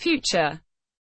future.